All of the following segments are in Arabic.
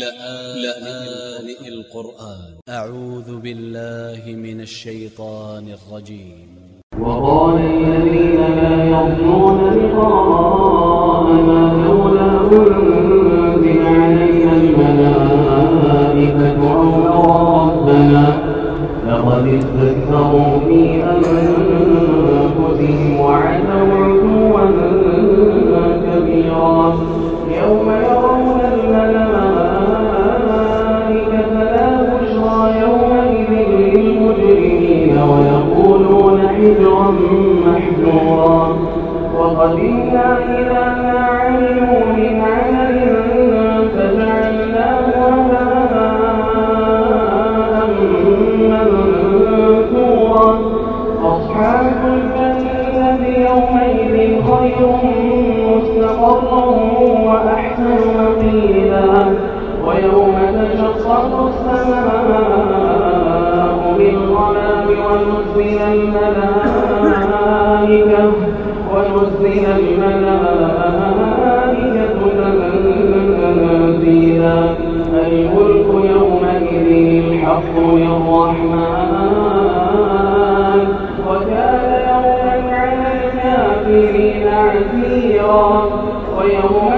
لآن القرآن. أ ع و ذ ب ا ل ل ه من ا ل ش ي ط ا ن ا ل ج ي م وقال الذين لا يرجون لقاءنا لولا أنزل علينا الملائكة أو نرى ربنا لقد استكبروا في أنفسهم وعتوا حجرا محجورا. وقدمنا إلى ما علموا من عمل فجعلناه منثورا. أصحاب يومئذ خير مستقرا وأحسن مقيلا. ويوم تشقق السماء ونزل الملائكة ونزل الملائكة تنزيلا. الملك يومئذ الحق للرحمن وكان يوما على الكافرين عسيرا ويوم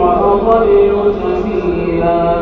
وأضل سبيلا